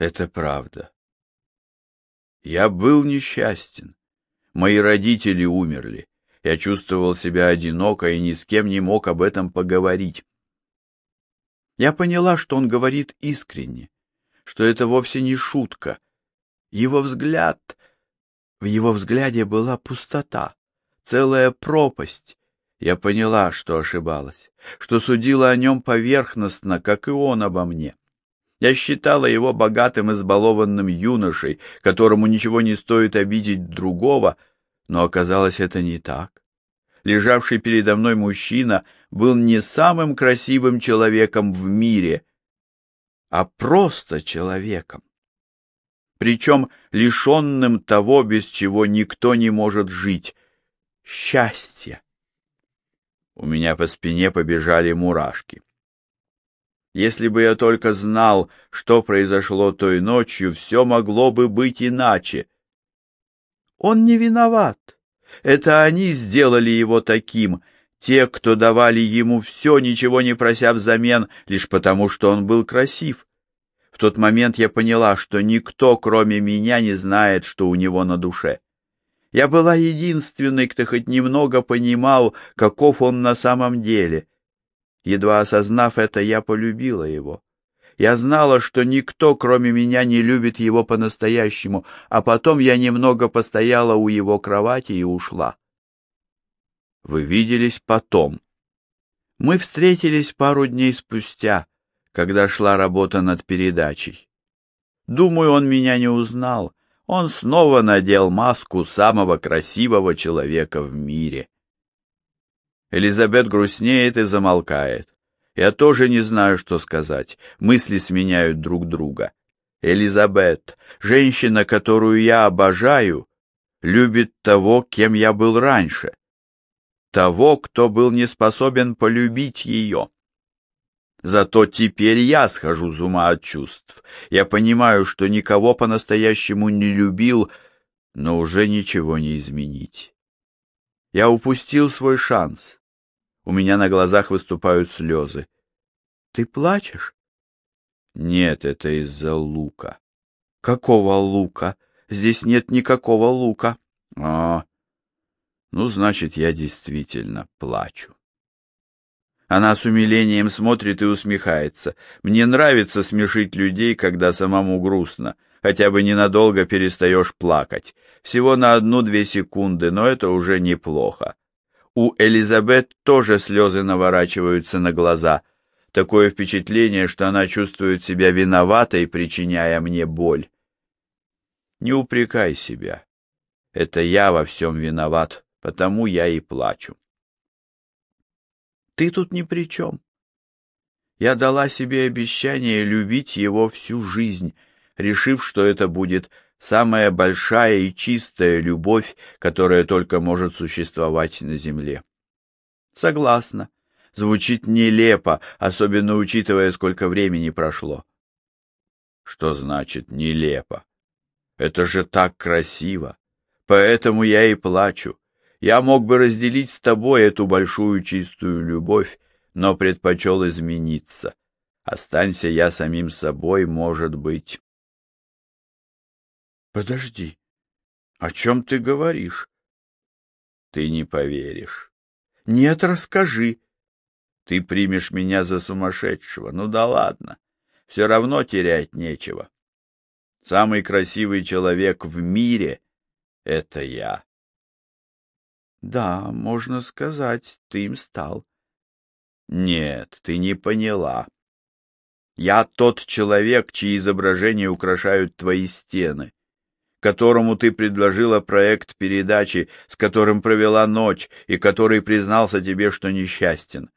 Это правда. Я был несчастен. Мои родители умерли. Я чувствовал себя одиноко и ни с кем не мог об этом поговорить. Я поняла, что он говорит искренне, что это вовсе не шутка. Его взгляд... В его взгляде была пустота, целая пропасть. Я поняла, что ошибалась, что судила о нем поверхностно, как и он обо мне. Я считала его богатым избалованным юношей, которому ничего не стоит обидеть другого, но оказалось это не так. Лежавший передо мной мужчина был не самым красивым человеком в мире, а просто человеком. Причем лишенным того, без чего никто не может жить — счастья. У меня по спине побежали мурашки. Если бы я только знал, что произошло той ночью, все могло бы быть иначе. Он не виноват. Это они сделали его таким, те, кто давали ему все, ничего не прося взамен, лишь потому, что он был красив. В тот момент я поняла, что никто, кроме меня, не знает, что у него на душе. Я была единственной, кто хоть немного понимал, каков он на самом деле, Едва осознав это, я полюбила его. Я знала, что никто, кроме меня, не любит его по-настоящему, а потом я немного постояла у его кровати и ушла. Вы виделись потом. Мы встретились пару дней спустя, когда шла работа над передачей. Думаю, он меня не узнал. Он снова надел маску самого красивого человека в мире. Элизабет грустнеет и замолкает. Я тоже не знаю, что сказать. Мысли сменяют друг друга. Элизабет, женщина, которую я обожаю, любит того, кем я был раньше. Того, кто был не способен полюбить ее. Зато теперь я схожу с ума от чувств. Я понимаю, что никого по-настоящему не любил, но уже ничего не изменить. Я упустил свой шанс. У меня на глазах выступают слезы. — Ты плачешь? — Нет, это из-за лука. — Какого лука? Здесь нет никакого лука. — А, ну, значит, я действительно плачу. Она с умилением смотрит и усмехается. Мне нравится смешить людей, когда самому грустно. Хотя бы ненадолго перестаешь плакать. Всего на одну-две секунды, но это уже неплохо. У Элизабет тоже слезы наворачиваются на глаза. Такое впечатление, что она чувствует себя виноватой, причиняя мне боль. Не упрекай себя. Это я во всем виноват, потому я и плачу. Ты тут ни при чем. Я дала себе обещание любить его всю жизнь, решив, что это будет самая большая и чистая любовь, которая только может существовать на земле. Согласна. Звучит нелепо, особенно учитывая, сколько времени прошло. Что значит нелепо? Это же так красиво. Поэтому я и плачу. Я мог бы разделить с тобой эту большую чистую любовь, но предпочел измениться. Останься я самим собой, может быть, Подожди. О чем ты говоришь? Ты не поверишь. Нет, расскажи. Ты примешь меня за сумасшедшего. Ну да ладно. Все равно терять нечего. Самый красивый человек в мире — это я. Да, можно сказать, ты им стал. Нет, ты не поняла. Я тот человек, чьи изображения украшают твои стены которому ты предложила проект передачи, с которым провела ночь и который признался тебе, что несчастен.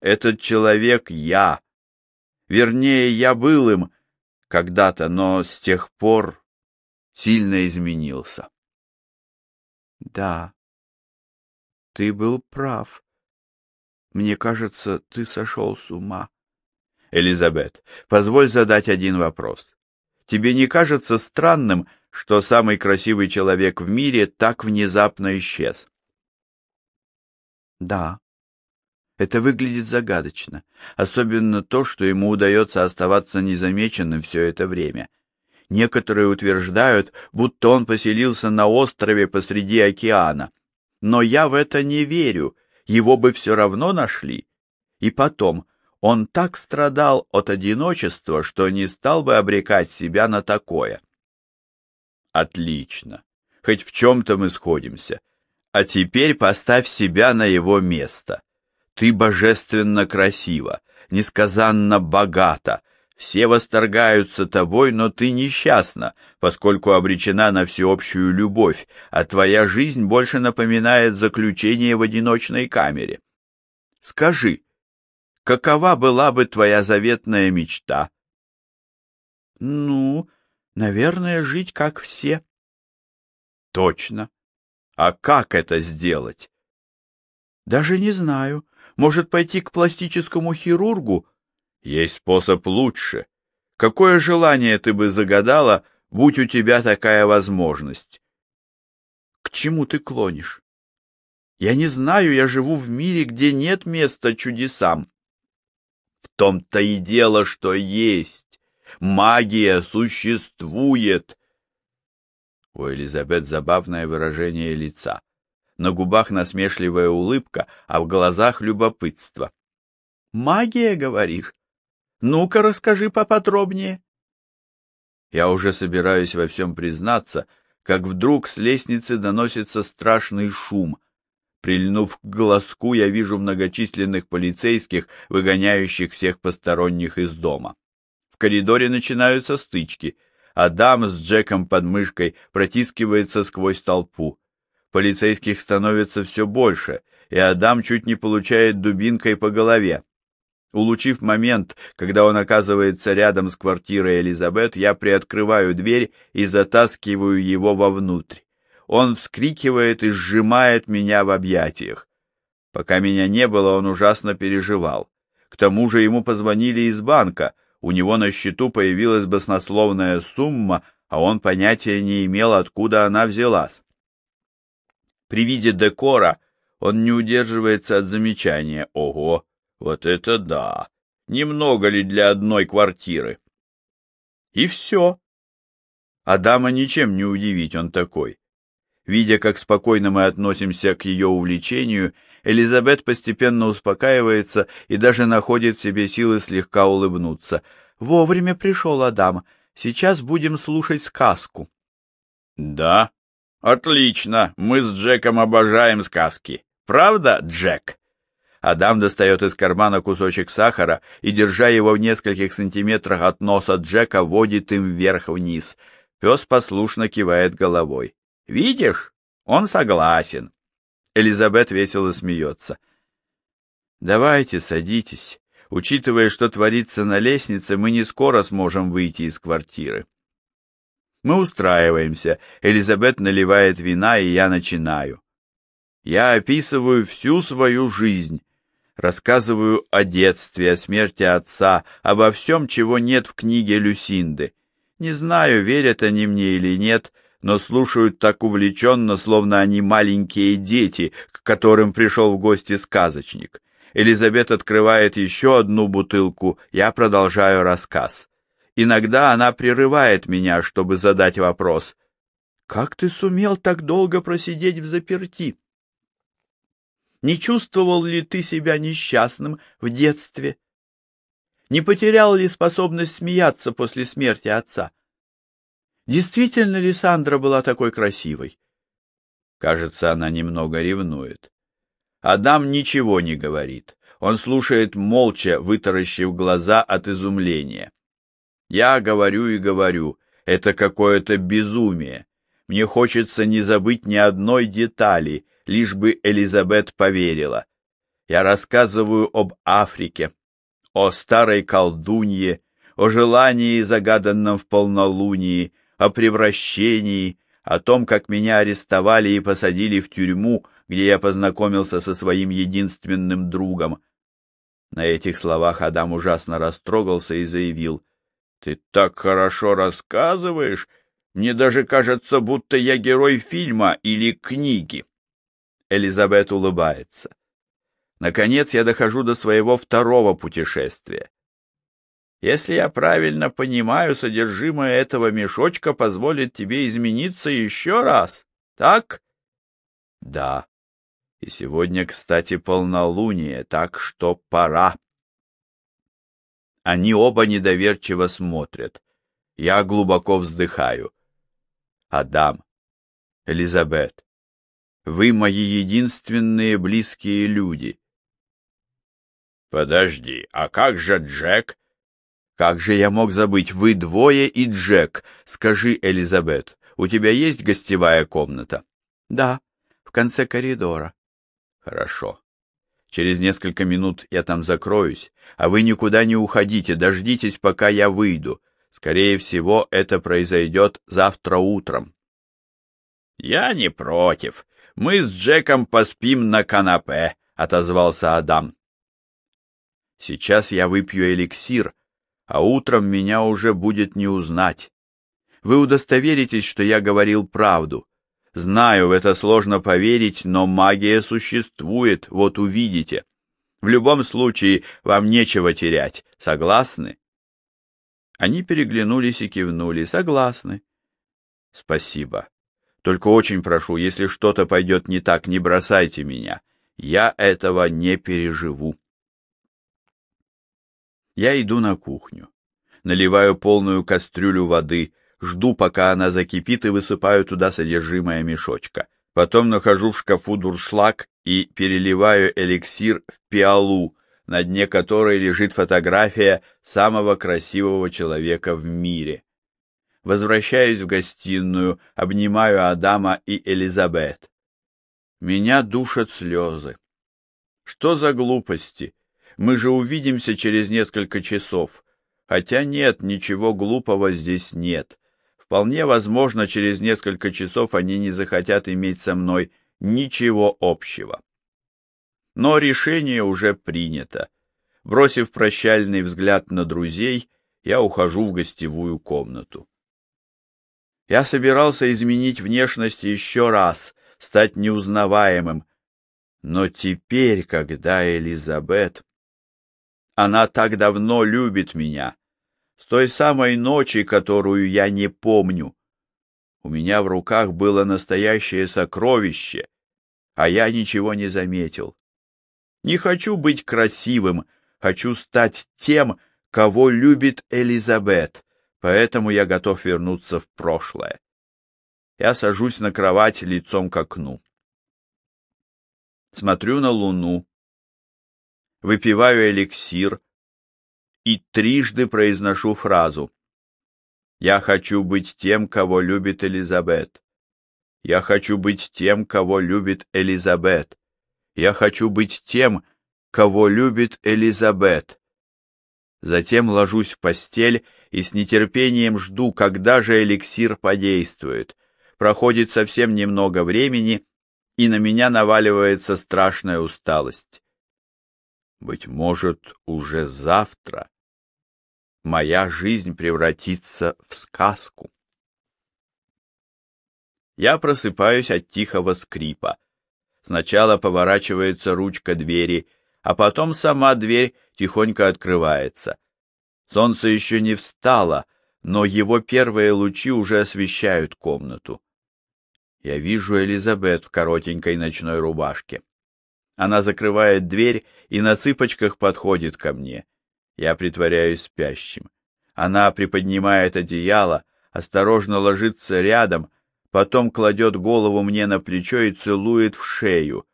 Этот человек я. Вернее, я был им когда-то, но с тех пор сильно изменился. Да, ты был прав. Мне кажется, ты сошел с ума. Элизабет, позволь задать один вопрос. Тебе не кажется странным, что самый красивый человек в мире так внезапно исчез. Да, это выглядит загадочно, особенно то, что ему удается оставаться незамеченным все это время. Некоторые утверждают, будто он поселился на острове посреди океана. Но я в это не верю, его бы все равно нашли. И потом, он так страдал от одиночества, что не стал бы обрекать себя на такое. Отлично. Хоть в чем-то мы сходимся. А теперь поставь себя на его место. Ты божественно красива, несказанно богата, все восторгаются тобой, но ты несчастна, поскольку обречена на всеобщую любовь, а твоя жизнь больше напоминает заключение в одиночной камере. Скажи, какова была бы твоя заветная мечта? Ну, наверное, жить как все. Точно. А как это сделать? Даже не знаю. Может, пойти к пластическому хирургу? Есть способ лучше. Какое желание ты бы загадала, будь у тебя такая возможность? К чему ты клонишь? Я не знаю, я живу в мире, где нет места чудесам. В том-то и дело, что есть. Магия существует. У Элизабет забавное выражение лица. На губах насмешливая улыбка, а в глазах любопытство. «Магия, говоришь? Ну-ка, расскажи поподробнее. Я уже собираюсь во всем признаться, как вдруг с лестницы доносится страшный шум. Прильнув к глазку, я вижу многочисленных полицейских, выгоняющих всех посторонних из дома. Коридоре начинаются стычки. Адам с Джеком под мышкой протискивается сквозь толпу. Полицейских становится все больше, и Адам чуть не получает дубинкой по голове. Улучив момент, когда он оказывается рядом с квартирой Элизабет, я приоткрываю дверь и затаскиваю его вовнутрь. Он вскрикивает и сжимает меня в объятиях. Пока меня не было, он ужасно переживал. К тому же ему позвонили из банка, у него на счету появилась баснословная сумма, а он понятия не имел, откуда она взялась. При виде декора он не удерживается от замечания «Ого!» Вот это да! Немного ли для одной квартиры? И все. Адама ничем не удивить, он такой. Видя, как спокойно мы относимся к ее увлечению, Элизабет постепенно успокаивается и даже находит в себе силы слегка улыбнуться. «Вовремя пришел Адам. Сейчас будем слушать сказку». «Да? Отлично. Мы с Джеком обожаем сказки. Правда, Джек?» Адам достает из кармана кусочек сахара и, держа его в нескольких сантиметрах от носа Джека, водит им вверх-вниз. Пес послушно кивает головой. «Видишь? Он согласен». Элизабет весело смеется. «Давайте, садитесь. Учитывая, что творится на лестнице, мы не скоро сможем выйти из квартиры». Мы устраиваемся. Элизабет наливает вина, и я начинаю. Я описываю всю свою жизнь, Рассказываю о детстве, о смерти отца, обо всем, чего нет в книге Люсинды. Не знаю, верят они мне или нет, но слушают так увлеченно, словно они маленькие дети, к которым пришел в гости сказочник. Элизабет открывает еще одну бутылку, я продолжаю рассказ. Иногда она прерывает меня, чтобы задать вопрос. «Как ты сумел так долго просидеть в заперти?» Не чувствовал ли ты себя несчастным в детстве? Не потерял ли способность смеяться после смерти отца? Действительно ли Сандра была такой красивой? Кажется, она немного ревнует. Адам ничего не говорит. Он слушает молча, вытаращив глаза от изумления. Я говорю и говорю, это какое-то безумие. Мне хочется не забыть ни одной детали, лишь бы Элизабет поверила. Я рассказываю об Африке, о старой колдунье, о желании, загаданном в полнолунии, о превращении, о том, как меня арестовали и посадили в тюрьму, где я познакомился со своим единственным другом. На этих словах Адам ужасно растрогался и заявил, «Ты так хорошо рассказываешь, мне даже кажется, будто я герой фильма или книги». Элизабет улыбается. Наконец я дохожу до своего второго путешествия. Если я правильно понимаю, содержимое этого мешочка позволит тебе измениться еще раз, так? Да. И сегодня, кстати, полнолуние, так что пора. Они оба недоверчиво смотрят. Я глубоко вздыхаю. Адам, Элизабет, вы мои единственные близкие люди. Подожди, а как же Джек? Как же я мог забыть, вы двое и Джек. Скажи, Элизабет, у тебя есть гостевая комната? Да, в конце коридора. Хорошо. Через несколько минут я там закроюсь, а вы никуда не уходите, дождитесь, пока я выйду. Скорее всего, это произойдет завтра утром. Я не против. Мы с Джеком поспим на канапе, отозвался Адам. Сейчас я выпью эликсир, а утром меня уже будет не узнать. Вы удостоверитесь, что я говорил правду. Знаю, в это сложно поверить, но магия существует, вот увидите. В любом случае, вам нечего терять. Согласны? Они переглянулись и кивнули. Согласны. Спасибо. Только очень прошу, если что-то пойдет не так, не бросайте меня. Я этого не переживу. Я иду на кухню. Наливаю полную кастрюлю воды, жду, пока она закипит, и высыпаю туда содержимое мешочка. Потом нахожу в шкафу дуршлаг и переливаю эликсир в пиалу, на дне которой лежит фотография самого красивого человека в мире. Возвращаюсь в гостиную, обнимаю Адама и Элизабет. Меня душат слезы. Что за глупости? Мы же увидимся через несколько часов. Хотя нет, ничего глупого здесь нет. Вполне возможно, через несколько часов они не захотят иметь со мной ничего общего. Но решение уже принято. Бросив прощальный взгляд на друзей, я ухожу в гостевую комнату. Я собирался изменить внешность еще раз, стать неузнаваемым. Но теперь, когда Элизабет... Она так давно любит меня, с той самой ночи, которую я не помню. У меня в руках было настоящее сокровище, а я ничего не заметил. Не хочу быть красивым, хочу стать тем, кого любит Элизабет, поэтому я готов вернуться в прошлое. Я сажусь на кровать лицом к окну. Смотрю на луну, выпиваю эликсир, и трижды произношу фразу «Я хочу быть тем, кого любит Элизабет». «Я хочу быть тем, кого любит Элизабет». «Я хочу быть тем, кого любит Элизабет». Затем ложусь в постель и с нетерпением жду, когда же эликсир подействует. Проходит совсем немного времени, и на меня наваливается страшная усталость. Быть может, уже завтра моя жизнь превратится в сказку. Я просыпаюсь от тихого скрипа. Сначала поворачивается ручка двери, а потом сама дверь тихонько открывается. Солнце еще не встало, но его первые лучи уже освещают комнату. Я вижу Элизабет в коротенькой ночной рубашке. Она закрывает дверь и на цыпочках подходит ко мне. Я притворяюсь спящим. Она приподнимает одеяло, осторожно ложится рядом, потом кладет голову мне на плечо и целует в шею.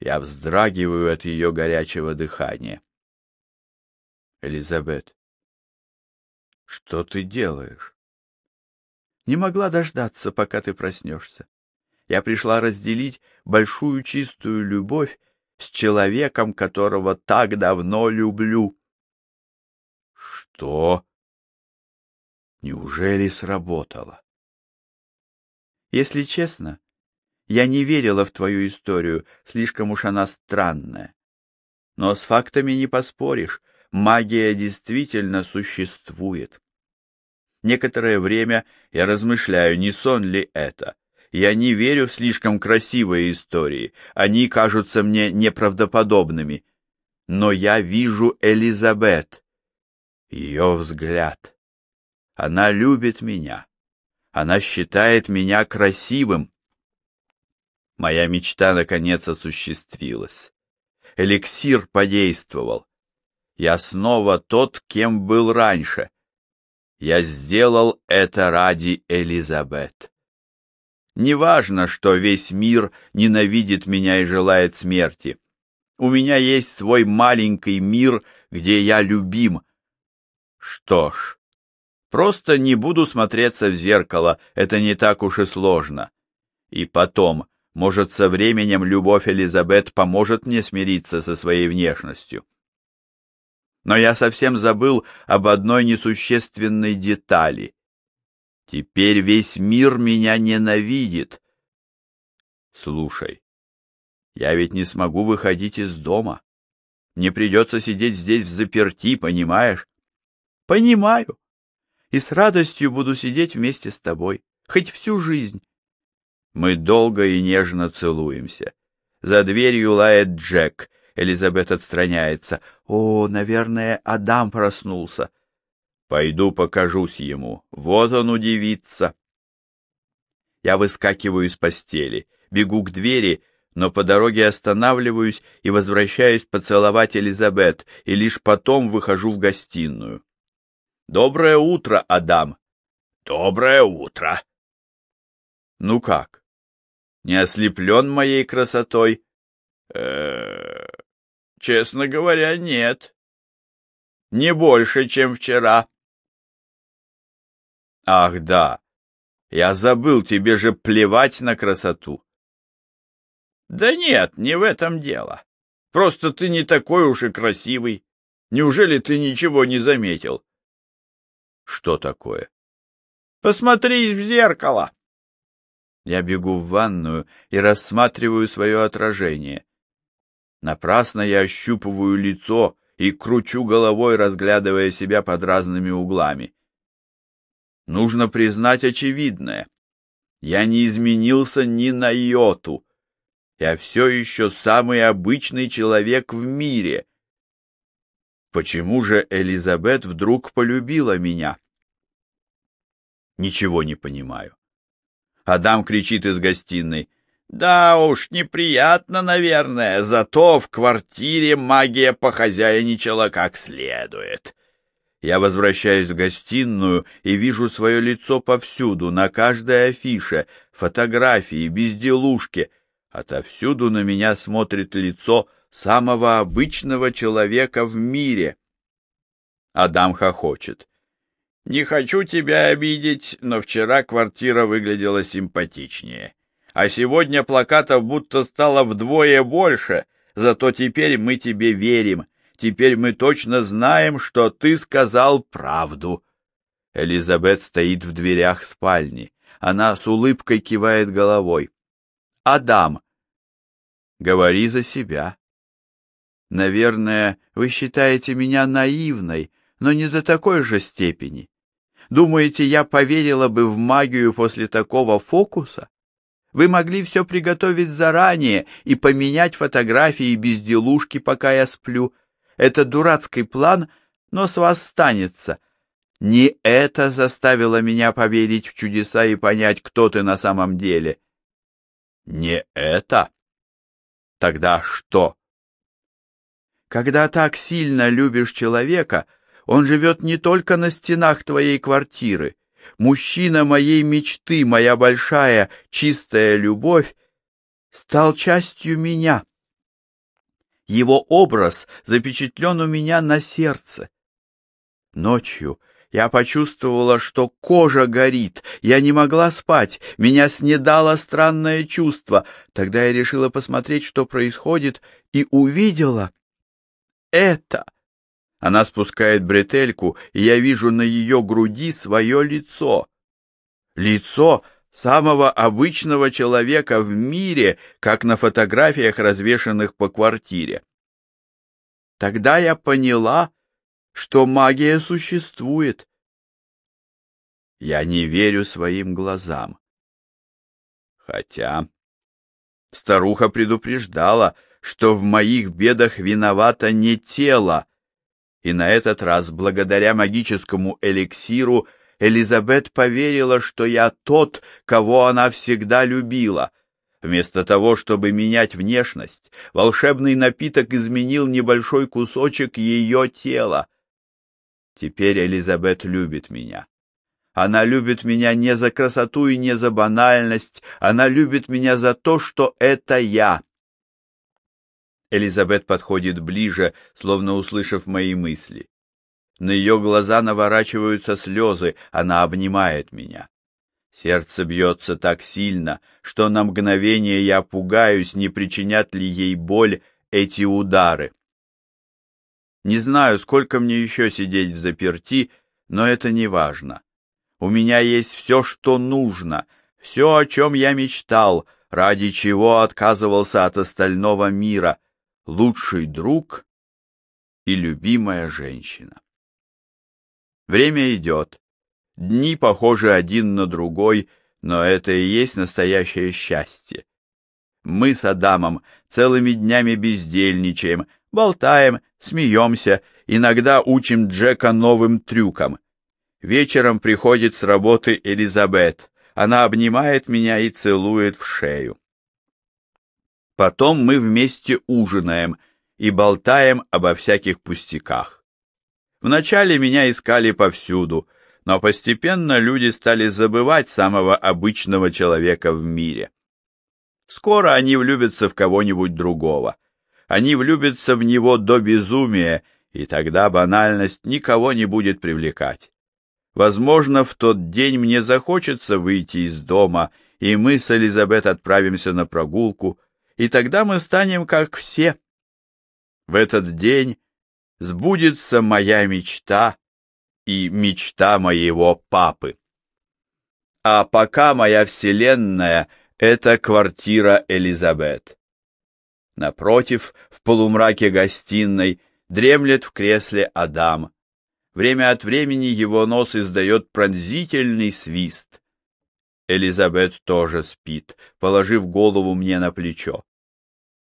Я вздрагиваю от ее горячего дыхания. Элизабет, что ты делаешь? Не могла дождаться, пока ты проснешься. Я пришла разделить большую чистую любовь с человеком, которого так давно люблю. Что? Неужели сработало? Если честно, я не верила в твою историю, слишком уж она странная. Но с фактами не поспоришь, магия действительно существует. Некоторое время я размышляю, не сон ли это. Я не верю в слишком красивые истории, они кажутся мне неправдоподобными. Но я вижу Элизабет, Ее взгляд. Она любит меня. Она считает меня красивым. Моя мечта наконец осуществилась. Эликсир подействовал. Я снова тот, кем был раньше. Я сделал это ради Элизабет. Неважно, что весь мир ненавидит меня и желает смерти. У меня есть свой маленький мир, где я любим. Что ж, просто не буду смотреться в зеркало, это не так уж и сложно. И потом, может, со временем любовь Элизабет поможет мне смириться со своей внешностью. Но я совсем забыл об одной несущественной детали. Теперь весь мир меня ненавидит. Слушай, я ведь не смогу выходить из дома. Мне придется сидеть здесь в заперти, понимаешь? Понимаю. И с радостью буду сидеть вместе с тобой, хоть всю жизнь. Мы долго и нежно целуемся. За дверью лает Джек. Элизабет отстраняется. О, наверное, Адам проснулся. Пойду покажусь ему. Вот он удивится. Я выскакиваю из постели, бегу к двери, но по дороге останавливаюсь и возвращаюсь поцеловать Элизабет, и лишь потом выхожу в гостиную. «Доброе утро, Адам!» «Доброе утро!» «Ну как? Не ослеплен моей красотой?» э -э «Честно говоря, нет. Не больше, чем вчера». Ах, да. Я забыл, тебе же плевать на красоту. Да нет, не в этом дело. Просто ты не такой уж и красивый. Неужели ты ничего не заметил? Что такое? Посмотрись в зеркало. Я бегу в ванную и рассматриваю свое отражение. Напрасно я ощупываю лицо и кручу головой, разглядывая себя под разными углами. Нужно признать очевидное. Я не изменился ни на йоту. Я все еще самый обычный человек в мире. Почему же Элизабет вдруг полюбила меня? Ничего не понимаю. Адам кричит из гостиной. Да уж, неприятно, наверное, зато в квартире магия похозяйничала как следует. Я возвращаюсь в гостиную и вижу свое лицо повсюду, на каждой афише, фотографии, безделушке. Отовсюду на меня смотрит лицо самого обычного человека в мире. Адам хохочет. «Не хочу тебя обидеть, но вчера квартира выглядела симпатичнее. А сегодня плакатов будто стало вдвое больше, зато теперь мы тебе верим. Теперь мы точно знаем, что ты сказал правду. Элизабет стоит в дверях спальни. Она с улыбкой кивает головой. Адам, говори за себя. Наверное, вы считаете меня наивной, но не до такой же степени. Думаете, я поверила бы в магию после такого фокуса? Вы могли все приготовить заранее и поменять фотографии и безделушки, пока я сплю. Это дурацкий план, но с вас станется. Не это заставило меня поверить в чудеса и понять, кто ты на самом деле. Не это? Тогда что? Когда так сильно любишь человека, он живет не только на стенах твоей квартиры. Мужчина моей мечты, моя большая, чистая любовь, стал частью меня. Его образ запечатлен у меня на сердце. Ночью я почувствовала, что кожа горит, я не могла спать, меня снедало странное чувство. Тогда я решила посмотреть, что происходит, и увидела это. Она спускает бретельку, и я вижу на ее груди свое лицо. Лицо самого обычного человека в мире, как на фотографиях, развешанных по квартире. Тогда я поняла, что магия существует. Я не верю своим глазам. Хотя старуха предупреждала, что в моих бедах виновато не тело, И на этот раз, благодаря магическому эликсиру, Элизабет поверила, что я тот, кого она всегда любила. Вместо того, чтобы менять внешность, волшебный напиток изменил небольшой кусочек ее тела. Теперь Элизабет любит меня. Она любит меня не за красоту и не за банальность, она любит меня за то, что это я. Элизабет подходит ближе, словно услышав мои мысли. На ее глаза наворачиваются слезы, она обнимает меня. Сердце бьется так сильно, что на мгновение я пугаюсь, не причинят ли ей боль эти удары. Не знаю, сколько мне еще сидеть в заперти, но это не важно. У меня есть все, что нужно, все, о чем я мечтал, ради чего отказывался от остального мира, лучший друг и любимая женщина. Время идет. Дни похожи один на другой, но это и есть настоящее счастье. Мы с Адамом целыми днями бездельничаем, болтаем, смеемся, иногда учим Джека новым трюкам. Вечером приходит с работы Элизабет. Она обнимает меня и целует в шею. Потом мы вместе ужинаем и болтаем обо всяких пустяках. Вначале меня искали повсюду, но постепенно люди стали забывать самого обычного человека в мире. Скоро они влюбятся в кого-нибудь другого. Они влюбятся в него до безумия, и тогда банальность никого не будет привлекать. Возможно, в тот день мне захочется выйти из дома, и мы с Элизабет отправимся на прогулку, и тогда мы станем как все. В этот день сбудется моя мечта и мечта моего папы. А пока моя вселенная — это квартира Элизабет. Напротив, в полумраке гостиной, дремлет в кресле Адам. Время от времени его нос издает пронзительный свист. Элизабет тоже спит, положив голову мне на плечо.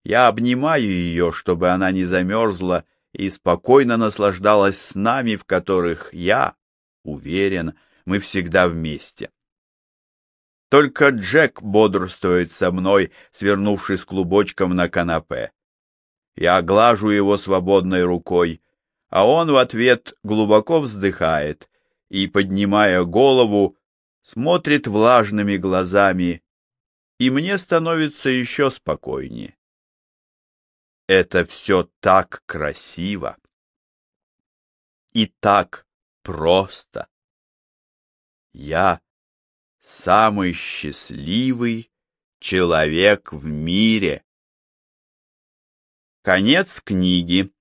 Я обнимаю ее, чтобы она не замерзла и спокойно наслаждалась с нами, в которых я, уверен, мы всегда вместе. Только Джек бодрствует со мной, свернувшись клубочком на канапе. Я глажу его свободной рукой, а он в ответ глубоко вздыхает и, поднимая голову, смотрит влажными глазами, и мне становится еще спокойнее. Это все так красиво и так просто. Я самый счастливый человек в мире. Конец книги.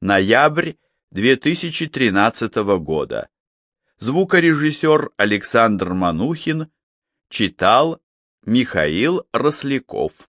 Ноябрь 2013 года. Звукорежиссер Александр Манухин читал Михаил Росляков.